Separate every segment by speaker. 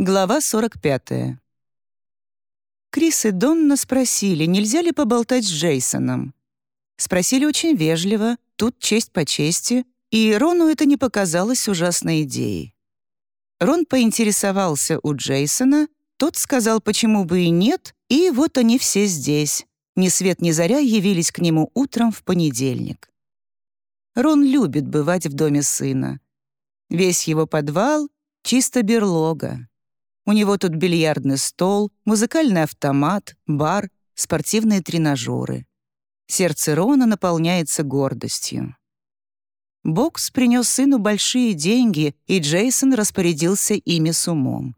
Speaker 1: Глава 45. Крис и Донна спросили, нельзя ли поболтать с Джейсоном. Спросили очень вежливо, тут честь по чести, и Рону это не показалось ужасной идеей. Рон поинтересовался у Джейсона, тот сказал, почему бы и нет, и вот они все здесь. Ни свет ни заря явились к нему утром в понедельник. Рон любит бывать в доме сына. Весь его подвал — чисто берлога. У него тут бильярдный стол, музыкальный автомат, бар, спортивные тренажеры. Сердце Рона наполняется гордостью. Бокс принес сыну большие деньги, и Джейсон распорядился ими с умом.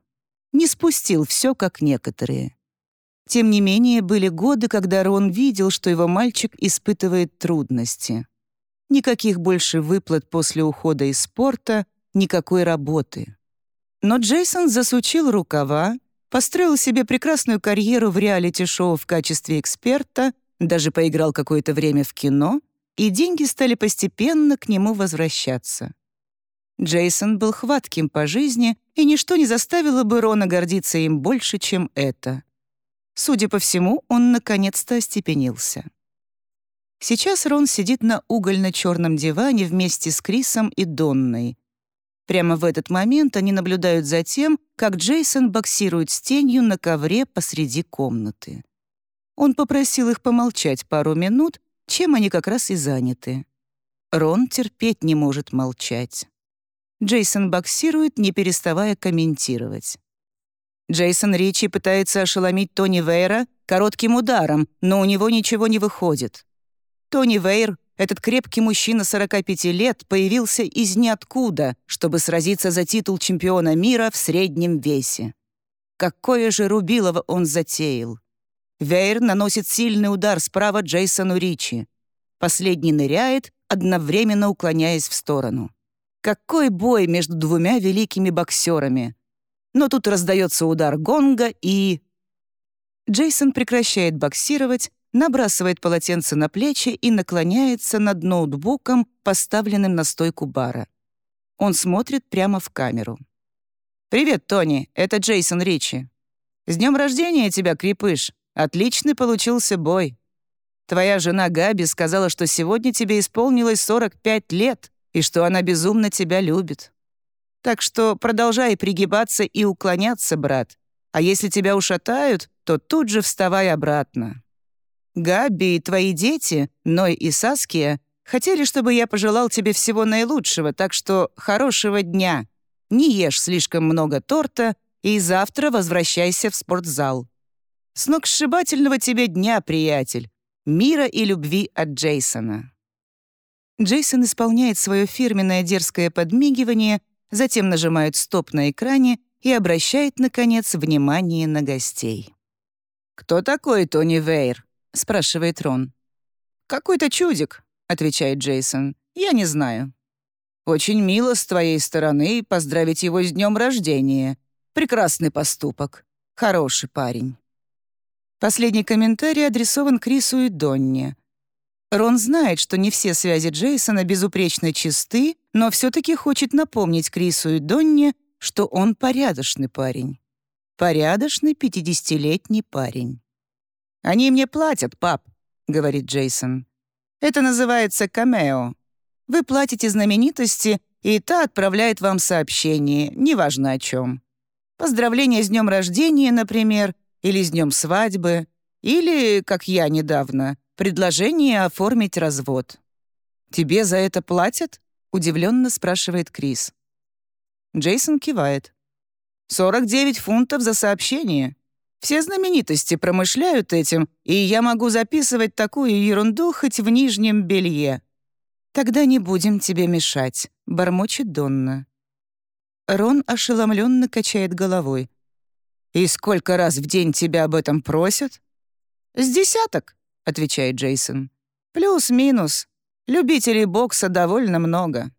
Speaker 1: Не спустил все, как некоторые. Тем не менее, были годы, когда Рон видел, что его мальчик испытывает трудности. Никаких больше выплат после ухода из спорта, никакой работы. Но Джейсон засучил рукава, построил себе прекрасную карьеру в реалити-шоу в качестве эксперта, даже поиграл какое-то время в кино, и деньги стали постепенно к нему возвращаться. Джейсон был хватким по жизни, и ничто не заставило бы Рона гордиться им больше, чем это. Судя по всему, он наконец-то остепенился. Сейчас Рон сидит на угольно-черном диване вместе с Крисом и Донной, Прямо в этот момент они наблюдают за тем, как Джейсон боксирует с тенью на ковре посреди комнаты. Он попросил их помолчать пару минут, чем они как раз и заняты. Рон терпеть не может молчать. Джейсон боксирует, не переставая комментировать. Джейсон Ричи пытается ошеломить Тони Вейра коротким ударом, но у него ничего не выходит. Тони Вейр этот крепкий мужчина 45 лет появился из ниоткуда, чтобы сразиться за титул чемпиона мира в среднем весе. Какое же рубилово он затеял! Вейер наносит сильный удар справа Джейсону Ричи. Последний ныряет, одновременно уклоняясь в сторону. Какой бой между двумя великими боксерами! Но тут раздается удар гонга и... Джейсон прекращает боксировать, набрасывает полотенце на плечи и наклоняется над ноутбуком, поставленным на стойку бара. Он смотрит прямо в камеру. «Привет, Тони, это Джейсон Ричи. С днем рождения тебя, крепыш. Отличный получился бой. Твоя жена Габи сказала, что сегодня тебе исполнилось 45 лет и что она безумно тебя любит. Так что продолжай пригибаться и уклоняться, брат. А если тебя ушатают, то тут же вставай обратно. Габи и твои дети, Ной и Саския, хотели, чтобы я пожелал тебе всего наилучшего, так что хорошего дня. Не ешь слишком много торта и завтра возвращайся в спортзал. Сногсшибательного тебе дня, приятель. Мира и любви от Джейсона». Джейсон исполняет свое фирменное дерзкое подмигивание, затем нажимает «стоп» на экране и обращает, наконец, внимание на гостей. «Кто такой Тони Вейр?» — спрашивает Рон. «Какой-то чудик», — отвечает Джейсон. «Я не знаю». «Очень мило с твоей стороны поздравить его с днем рождения. Прекрасный поступок. Хороший парень». Последний комментарий адресован Крису и Донне. Рон знает, что не все связи Джейсона безупречно чисты, но все таки хочет напомнить Крису и Донне, что он порядочный парень. Порядочный пятидесятилетний парень. «Они мне платят, пап», — говорит Джейсон. «Это называется камео. Вы платите знаменитости, и та отправляет вам сообщение, неважно о чем. Поздравление с днем рождения, например, или с днем свадьбы, или, как я недавно, предложение оформить развод. «Тебе за это платят?» — удивленно спрашивает Крис. Джейсон кивает. «49 фунтов за сообщение. Все знаменитости промышляют этим, и я могу записывать такую ерунду хоть в нижнем белье. Тогда не будем тебе мешать», — бормочет Донна. Рон ошеломленно качает головой. «И сколько раз в день тебя об этом просят?» «С десяток», — отвечает Джейсон. «Плюс-минус. Любителей бокса довольно много».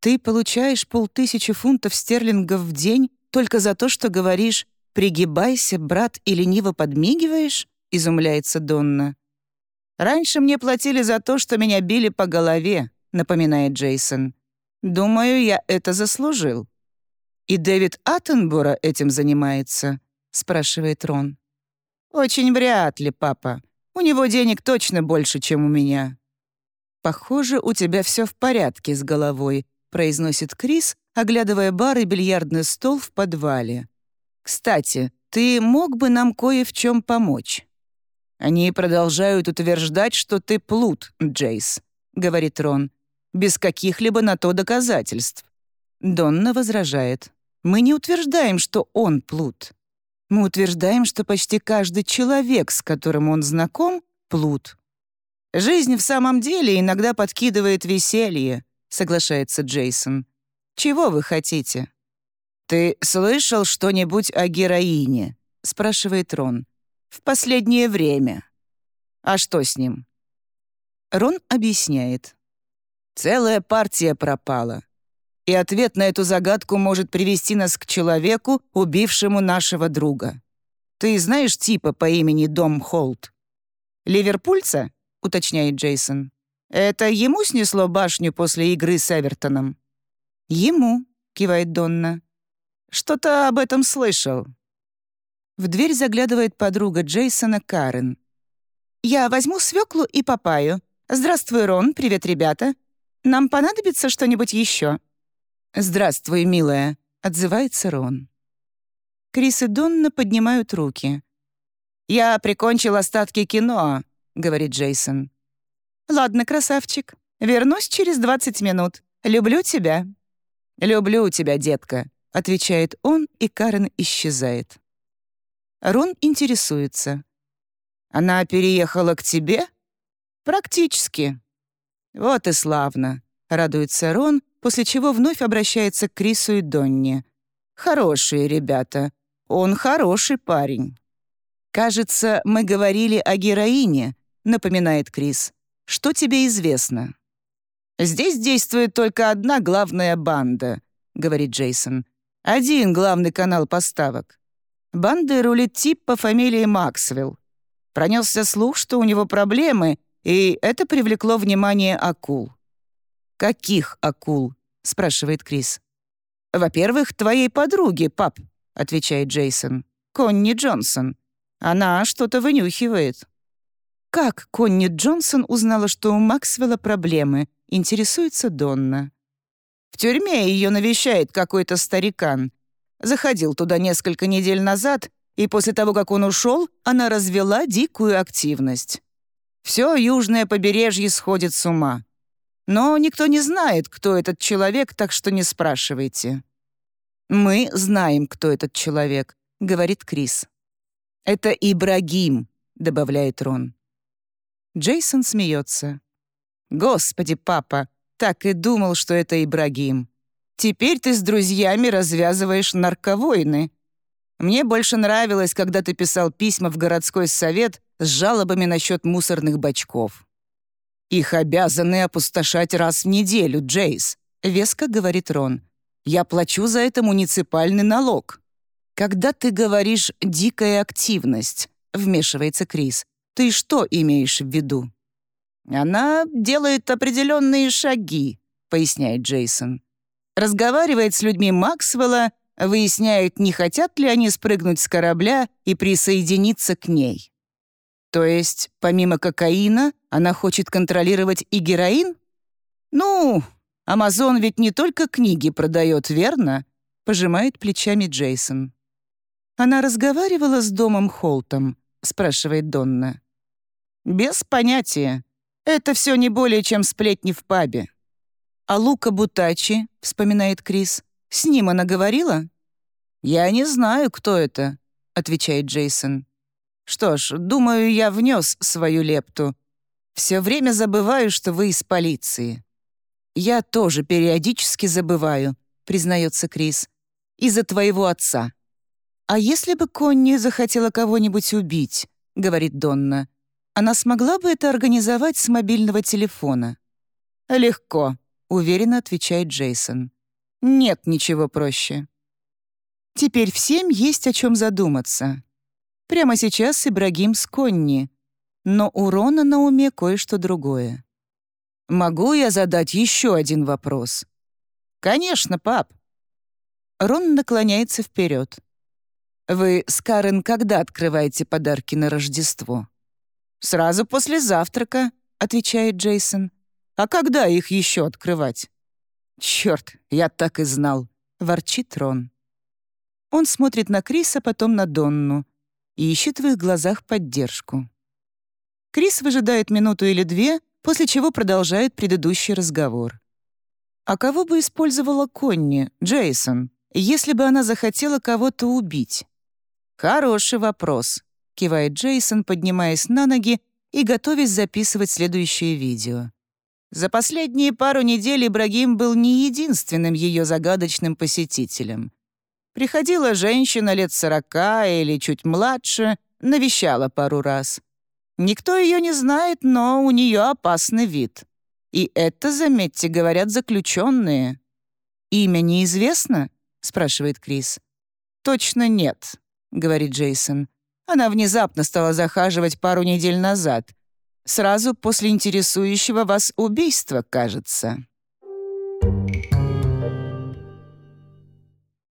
Speaker 1: «Ты получаешь полтысячи фунтов стерлингов в день только за то, что говоришь «Пригибайся, брат, и лениво подмигиваешь?» — изумляется Донна. «Раньше мне платили за то, что меня били по голове», — напоминает Джейсон. «Думаю, я это заслужил». «И Дэвид Аттенбора этим занимается?» — спрашивает Рон. «Очень вряд ли, папа. У него денег точно больше, чем у меня». «Похоже, у тебя все в порядке с головой», — произносит Крис, оглядывая бар и бильярдный стол в подвале. «Кстати, ты мог бы нам кое в чем помочь?» «Они продолжают утверждать, что ты плут, Джейс», — говорит Рон, «без каких-либо на то доказательств». Донна возражает. «Мы не утверждаем, что он плут. Мы утверждаем, что почти каждый человек, с которым он знаком, плут. «Жизнь в самом деле иногда подкидывает веселье», — соглашается Джейсон. «Чего вы хотите?» «Ты слышал что-нибудь о героине?» — спрашивает Рон. «В последнее время». «А что с ним?» Рон объясняет. «Целая партия пропала и ответ на эту загадку может привести нас к человеку, убившему нашего друга. Ты знаешь типа по имени Дом Холт? «Ливерпульца?» — уточняет Джейсон. «Это ему снесло башню после игры с Эвертоном?» «Ему», — кивает Донна. «Что-то об этом слышал». В дверь заглядывает подруга Джейсона Карен. «Я возьму свеклу и папаю. Здравствуй, Рон, привет, ребята. Нам понадобится что-нибудь еще?» «Здравствуй, милая», — отзывается Рон. Крис и Донна поднимают руки. «Я прикончил остатки кино», — говорит Джейсон. «Ладно, красавчик. Вернусь через 20 минут. Люблю тебя». «Люблю тебя, детка», — отвечает он, и Карен исчезает. Рон интересуется. «Она переехала к тебе?» «Практически». «Вот и славно», — радуется Рон, после чего вновь обращается к Крису и Донне. «Хорошие ребята. Он хороший парень». «Кажется, мы говорили о героине», — напоминает Крис. «Что тебе известно?» «Здесь действует только одна главная банда», — говорит Джейсон. «Один главный канал поставок. Бандой рулит тип по фамилии Максвелл. Пронесся слух, что у него проблемы, и это привлекло внимание акул. «Каких акул?» — спрашивает Крис. «Во-первых, твоей подруги, пап», — отвечает Джейсон. «Конни Джонсон. Она что-то вынюхивает». Как Конни Джонсон узнала, что у Максвелла проблемы, интересуется Донна. В тюрьме ее навещает какой-то старикан. Заходил туда несколько недель назад, и после того, как он ушел, она развела дикую активность. Все южное побережье сходит с ума. Но никто не знает, кто этот человек, так что не спрашивайте». «Мы знаем, кто этот человек», — говорит Крис. «Это Ибрагим», — добавляет Рон. Джейсон смеется. «Господи, папа, так и думал, что это Ибрагим. Теперь ты с друзьями развязываешь нарковойны. Мне больше нравилось, когда ты писал письма в городской совет с жалобами насчет мусорных бачков». «Их обязаны опустошать раз в неделю, Джейс», — веско говорит Рон. «Я плачу за это муниципальный налог». «Когда ты говоришь «дикая активность», — вмешивается Крис, «ты что имеешь в виду?» «Она делает определенные шаги», — поясняет Джейсон. «Разговаривает с людьми Максвелла, выясняет, не хотят ли они спрыгнуть с корабля и присоединиться к ней. То есть, помимо кокаина, она хочет контролировать и героин? Ну, Амазон ведь не только книги продает, верно? Пожимает плечами Джейсон. Она разговаривала с домом Холтом, спрашивает Донна. Без понятия. Это все не более чем сплетни в пабе. А Лука Бутачи, вспоминает Крис, с ним она говорила? Я не знаю, кто это, отвечает Джейсон. Что ж, думаю, я внес свою лепту. Все время забываю, что вы из полиции. Я тоже периодически забываю, признается Крис. Из-за твоего отца. А если бы Конни захотела кого-нибудь убить, говорит Донна, она смогла бы это организовать с мобильного телефона? Легко, уверенно отвечает Джейсон. Нет ничего проще. Теперь всем есть о чем задуматься. Прямо сейчас Ибрагим с Конни, но у Рона на уме кое-что другое. «Могу я задать еще один вопрос?» «Конечно, пап». Рон наклоняется вперед. «Вы с Карен когда открываете подарки на Рождество?» «Сразу после завтрака», — отвечает Джейсон. «А когда их еще открывать?» «Черт, я так и знал», — ворчит Рон. Он смотрит на Криса, потом на Донну и ищет в их глазах поддержку. Крис выжидает минуту или две, после чего продолжает предыдущий разговор. «А кого бы использовала Конни, Джейсон, если бы она захотела кого-то убить?» «Хороший вопрос», — кивает Джейсон, поднимаясь на ноги и готовясь записывать следующее видео. За последние пару недель Ибрагим был не единственным ее загадочным посетителем. Приходила женщина лет сорока или чуть младше, навещала пару раз. Никто ее не знает, но у нее опасный вид. И это, заметьте, говорят заключенные. «Имя неизвестно?» — спрашивает Крис. «Точно нет», — говорит Джейсон. Она внезапно стала захаживать пару недель назад. Сразу после интересующего вас убийства, кажется.